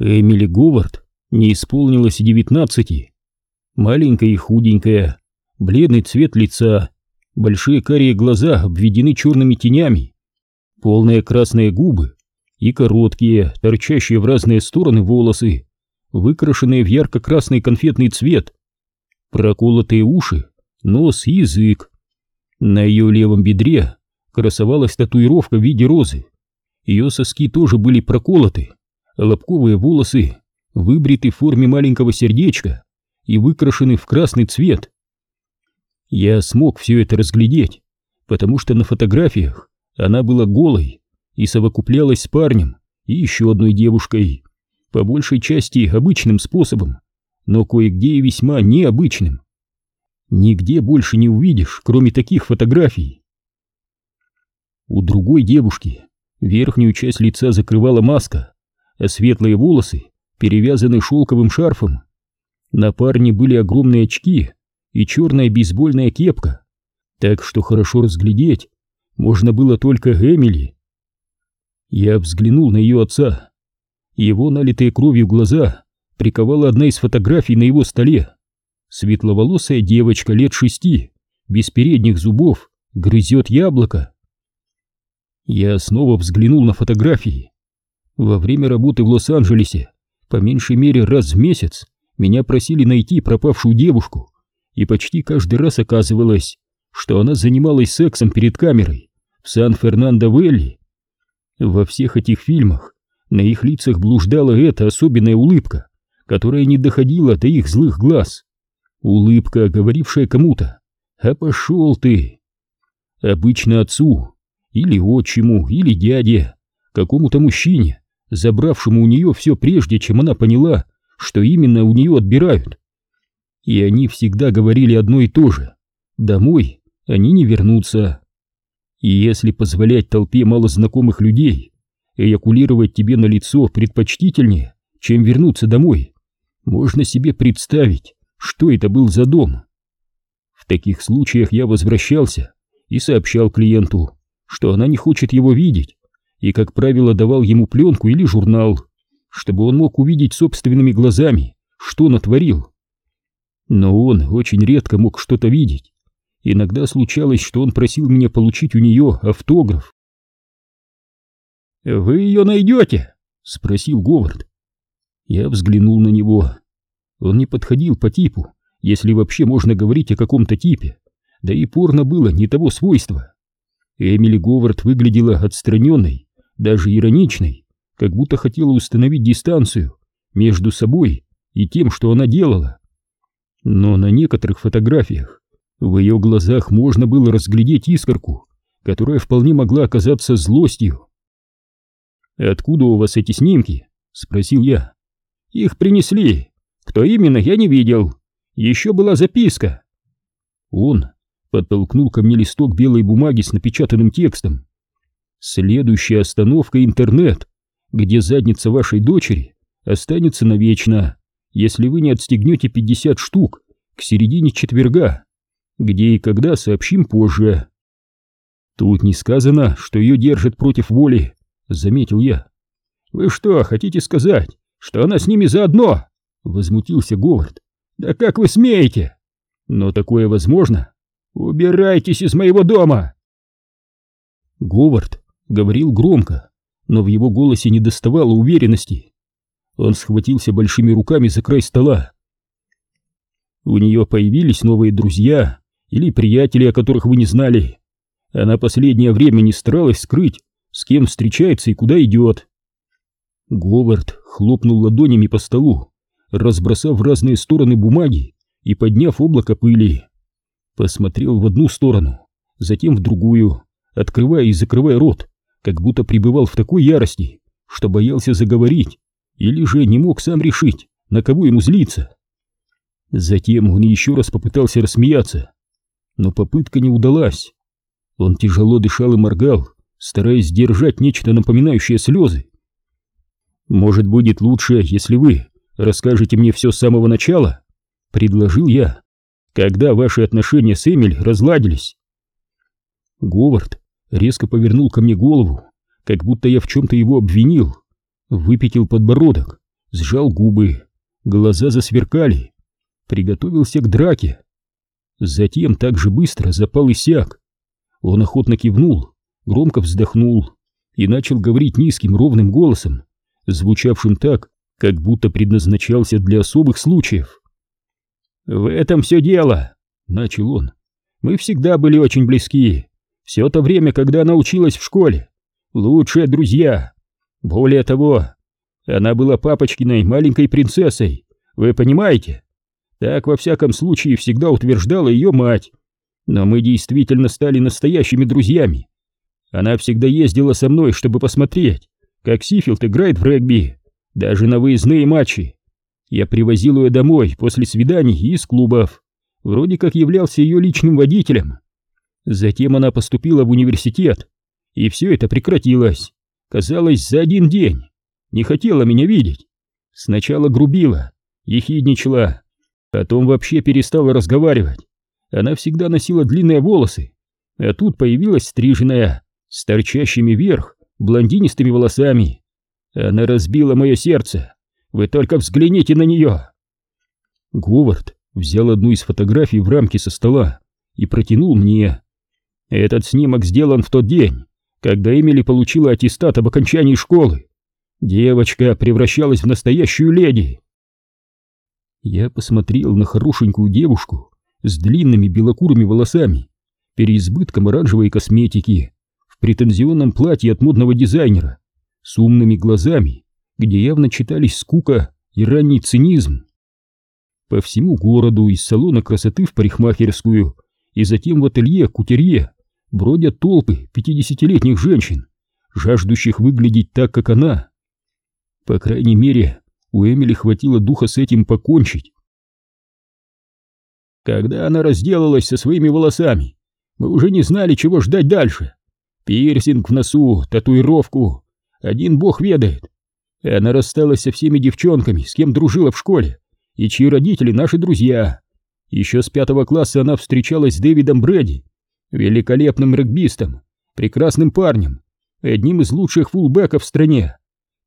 Эмили Говард не исполнилось и девятнадцати. Маленькая и худенькая, бледный цвет лица, большие карие глаза обведены черными тенями, полные красные губы и короткие, торчащие в разные стороны волосы, выкрашенные в ярко-красный конфетный цвет, проколотые уши, нос и язык. На ее левом бедре красовалась татуировка в виде розы. Ее соски тоже были проколоты, лобковые волосы выбриты в форме маленького сердечка и выкрашены в красный цвет. Я смог все это разглядеть, потому что на фотографиях она была голой и совокуплялась с парнем и еще одной девушкой, по большей части обычным способом, но кое-где и весьма необычным. Нигде больше не увидишь, кроме таких фотографий. У другой девушки верхнюю часть лица закрывала маска, а светлые волосы перевязаны шелковым шарфом. На парне были огромные очки и черная бейсбольная кепка, так что хорошо разглядеть можно было только Эмили. Я взглянул на ее отца. Его налитые кровью глаза приковала одна из фотографий на его столе. Светловолосая девочка лет шести, без передних зубов, грызет яблоко. Я снова взглянул на фотографии. Во время работы в Лос-Анджелесе, по меньшей мере раз в месяц, меня просили найти пропавшую девушку, и почти каждый раз оказывалось, что она занималась сексом перед камерой в Сан-Фернандо-Велли. Во всех этих фильмах на их лицах блуждала эта особенная улыбка, которая не доходила до их злых глаз. Улыбка, говорившая кому-то «А пошел ты!» Обычно отцу, или отчиму, или дяде, какому-то мужчине, забравшему у нее все прежде, чем она поняла, что именно у нее отбирают. И они всегда говорили одно и то же «Домой они не вернутся». И если позволять толпе малознакомых людей эякулировать тебе на лицо предпочтительнее, чем вернуться домой, можно себе представить, что это был за дом. В таких случаях я возвращался и сообщал клиенту, что она не хочет его видеть, и, как правило, давал ему пленку или журнал, чтобы он мог увидеть собственными глазами, что натворил. Но он очень редко мог что-то видеть. Иногда случалось, что он просил меня получить у нее автограф. «Вы ее найдете?» — спросил Говард. Я взглянул на него. Он не подходил по типу, если вообще можно говорить о каком-то типе, да и порно было не того свойства. Эмили Говард выглядела отстраненной, даже ироничной, как будто хотела установить дистанцию между собой и тем, что она делала. Но на некоторых фотографиях в ее глазах можно было разглядеть искорку, которая вполне могла оказаться злостью. «Откуда у вас эти снимки?» — спросил я. «Их принесли. Кто именно, я не видел. Еще была записка». Он подтолкнул ко мне листок белой бумаги с напечатанным текстом. «Следующая остановка — интернет, где задница вашей дочери останется навечно, если вы не отстегнете 50 штук к середине четверга, где и когда сообщим позже». Тут не сказано, что ее держат против воли, — заметил я. «Вы что, хотите сказать, что она с ними заодно?» — возмутился Говард. «Да как вы смеете?» «Но такое возможно. Убирайтесь из моего дома!» Говард говорил громко, но в его голосе не доставало уверенности. Он схватился большими руками за край стола. У нее появились новые друзья или приятели, о которых вы не знали. Она последнее время не старалась скрыть, с кем встречается и куда идет. Говард хлопнул ладонями по столу, разбросав в разные стороны бумаги и подняв облако пыли. Посмотрел в одну сторону, затем в другую, открывая и закрывая рот, как будто пребывал в такой ярости, что боялся заговорить, или же не мог сам решить, на кого ему злиться. Затем он еще раз попытался рассмеяться, но попытка не удалась. Он тяжело дышал и моргал, стараясь сдержать нечто напоминающее слезы. «Может, будет лучше, если вы расскажете мне все с самого начала?» — предложил я, когда ваши отношения с Эмиль разладились. Говард резко повернул ко мне голову, как будто я в чем-то его обвинил, выпятил подбородок сжал губы, глаза засверкали, приготовился к драке. Затем так же быстро запал иссяк. Он охотно кивнул, громко вздохнул и начал говорить низким ровным голосом, звучавшим так, как будто предназначался для особых случаев. «В этом все дело», — начал он. «Мы всегда были очень близки. Все то время, когда она училась в школе. Лучшие друзья. Более того, она была папочкиной маленькой принцессой. Вы понимаете? Так, во всяком случае, всегда утверждала ее мать. Но мы действительно стали настоящими друзьями. Она всегда ездила со мной, чтобы посмотреть, как Сифилд играет в регби, даже на выездные матчи. Я привозил ее домой после свиданий из клубов, вроде как являлся ее личным водителем. Затем она поступила в университет, и все это прекратилось, казалось, за один день. Не хотела меня видеть. Сначала грубила, ехидничала, потом вообще перестала разговаривать. Она всегда носила длинные волосы, а тут появилась стриженная, с торчащими вверх, блондинистыми волосами. Она разбила мое сердце. Вы только взгляните на нее. Говард взял одну из фотографий в рамке со стола и протянул мне. Этот снимок сделан в тот день, когда Эмили получила аттестат об окончании школы. Девочка превращалась в настоящую леди. Я посмотрел на хорошенькую девушку с длинными белокурыми волосами, переизбытком оранжевой косметики, в претензионном платье от модного дизайнера, с умными глазами, где явно читались скука и ранний цинизм. По всему городу из салона красоты в парикмахерскую и затем в ателье кутерье бродят толпы пятидесятилетних женщин, жаждущих выглядеть так, как она. По крайней мере, у Эмили хватило духа с этим покончить. Когда она разделалась со своими волосами, мы уже не знали, чего ждать дальше. Пирсинг в носу, татуировку, один бог ведает. Она рассталась со всеми девчонками, с кем дружила в школе, и чьи родители наши друзья. Еще с пятого класса она встречалась с Дэвидом Брэди, великолепным регбистом, прекрасным парнем, одним из лучших фулбеков в стране.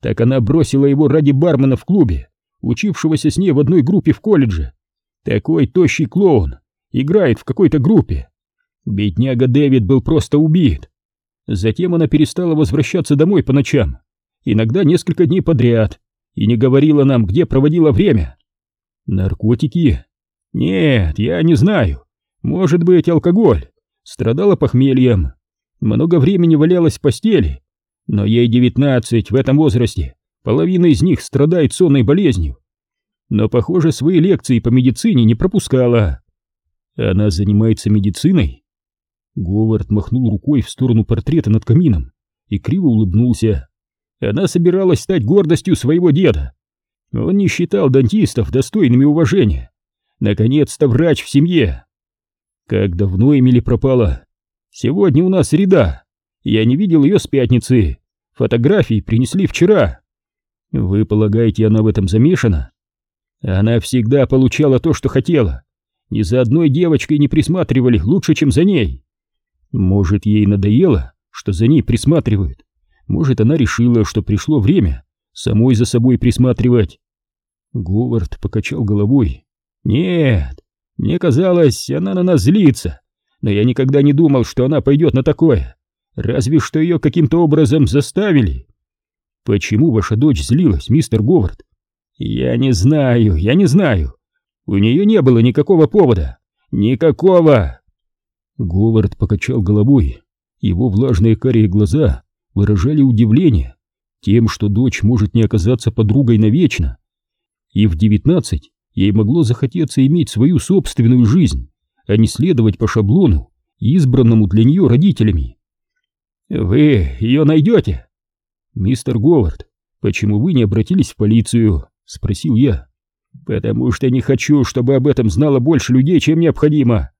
Так она бросила его ради бармена в клубе, учившегося с ней в одной группе в колледже. Такой тощий клоун играет в какой-то группе. Бедняга Дэвид был просто убит. Затем она перестала возвращаться домой по ночам, иногда несколько дней подряд, и не говорила нам, где проводила время. Наркотики? Нет, я не знаю. Может быть, алкоголь. Страдала похмельем. Много времени валялась в постели. Но ей девятнадцать в этом возрасте. Половина из них страдает сонной болезнью. Но, похоже, свои лекции по медицине не пропускала. Она занимается медициной? Говард махнул рукой в сторону портрета над камином и криво улыбнулся. Она собиралась стать гордостью своего деда. Он не считал дантистов достойными уважения. Наконец-то врач в семье. Как давно Эмили пропала? Сегодня у нас среда. Я не видел ее с пятницы. Фотографии принесли вчера. Вы полагаете, она в этом замешана? Она всегда получала то, что хотела. Ни за одной девочкой не присматривали лучше, чем за ней. Может, ей надоело, что за ней присматривают? Может, она решила, что пришло время самой за собой присматривать? Говард покачал головой. Нет, мне казалось, она на нас злится, но я никогда не думал, что она пойдет на такое. Разве что ее каким-то образом заставили. Почему ваша дочь злилась, мистер Говард? Я не знаю, я не знаю. У нее не было никакого повода. Никакого. Говард покачал головой. Его влажные карие глаза выражали удивление тем, что дочь может не оказаться подругой навечно. И в девятнадцать ей могло захотеться иметь свою собственную жизнь, а не следовать по шаблону, избранному для нее родителями. «Вы ее найдете?» «Мистер Говард, почему вы не обратились в полицию?» — спросил я. «Потому что не хочу, чтобы об этом знало больше людей, чем необходимо.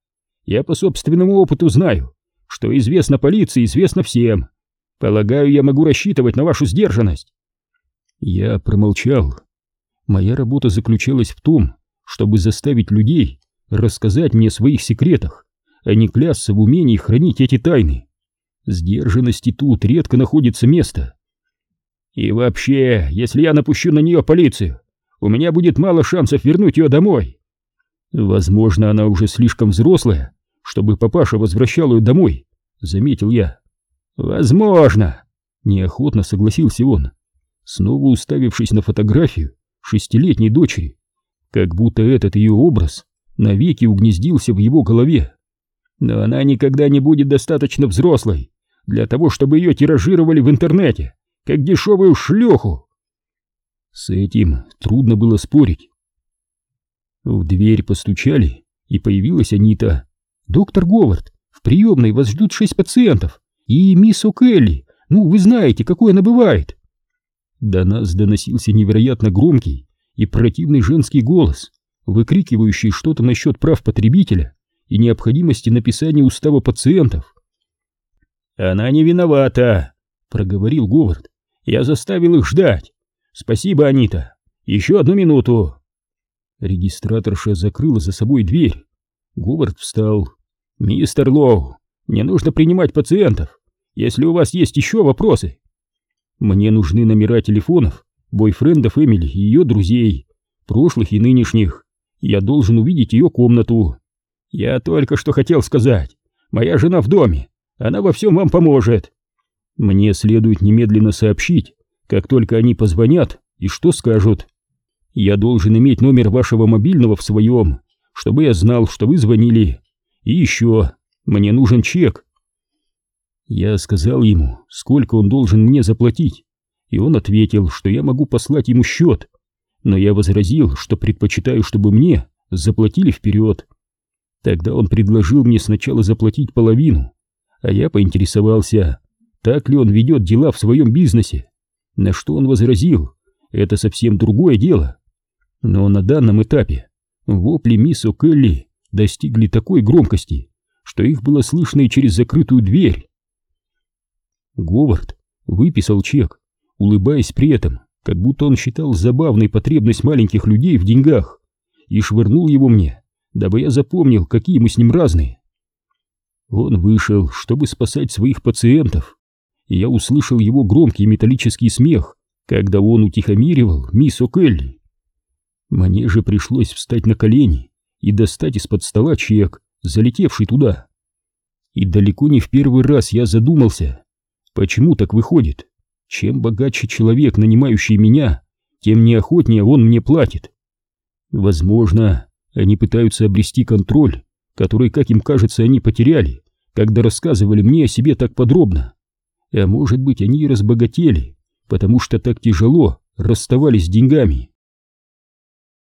Я по собственному опыту знаю, что известно полиции, известно всем. Полагаю, я могу рассчитывать на вашу сдержанность. Я промолчал. Моя работа заключалась в том, чтобы заставить людей рассказать мне о своих секретах, а не клясться в умении хранить эти тайны. Сдержанности тут редко находится место. И вообще, если я напущу на нее полицию, у меня будет мало шансов вернуть ее домой. Возможно, она уже слишком взрослая, чтобы папаша возвращал ее домой, заметил я. Возможно, неохотно согласился он, снова уставившись на фотографию шестилетней дочери, как будто этот ее образ навеки угнездился в его голове. Но она никогда не будет достаточно взрослой для того, чтобы ее тиражировали в интернете, как дешевую шлюху. С этим трудно было спорить. В дверь постучали, и появилась Анита. «Доктор Говард, в приемной вас ждут шесть пациентов, и мисс О'Келли, ну, вы знаете, какой она бывает». До нас доносился невероятно громкий и противный женский голос, выкрикивающий что-то насчет прав потребителя и необходимости написания устава пациентов. «Она не виновата», — проговорил Говард. «Я заставил их ждать. Спасибо, Анита. Еще одну минуту». Регистраторша закрыла за собой дверь. Говард встал. «Мистер Лоу, мне нужно принимать пациентов. Если у вас есть еще вопросы...» «Мне нужны номера телефонов, бойфрендов Эмили и ее друзей, прошлых и нынешних. Я должен увидеть ее комнату. Я только что хотел сказать. Моя жена в доме. Она во всем вам поможет. Мне следует немедленно сообщить, как только они позвонят и что скажут. Я должен иметь номер вашего мобильного в своем, чтобы я знал, что вы звонили. И еще, мне нужен чек. Я сказал ему, сколько он должен мне заплатить, и он ответил, что я могу послать ему счет, но я возразил, что предпочитаю, чтобы мне заплатили вперед. Тогда он предложил мне сначала заплатить половину, а я поинтересовался, так ли он ведет дела в своем бизнесе, на что он возразил, это совсем другое дело. Но на данном этапе вопли мисс О'Келли достигли такой громкости, что их было слышно и через закрытую дверь. Говард выписал чек, улыбаясь при этом, как будто он считал забавной потребность маленьких людей в деньгах, и швырнул его мне, дабы я запомнил, какие мы с ним разные. Он вышел, чтобы спасать своих пациентов, и я услышал его громкий металлический смех, когда он утихомиривал мисс О'Келли. Мне же пришлось встать на колени и достать из-под стола чек, залетевший туда. И далеко не в первый раз я задумался, почему так выходит. Чем богаче человек, нанимающий меня, тем неохотнее он мне платит. Возможно, они пытаются обрести контроль, который, как им кажется, они потеряли, когда рассказывали мне о себе так подробно. А может быть, они и разбогатели, потому что так тяжело расставались с деньгами.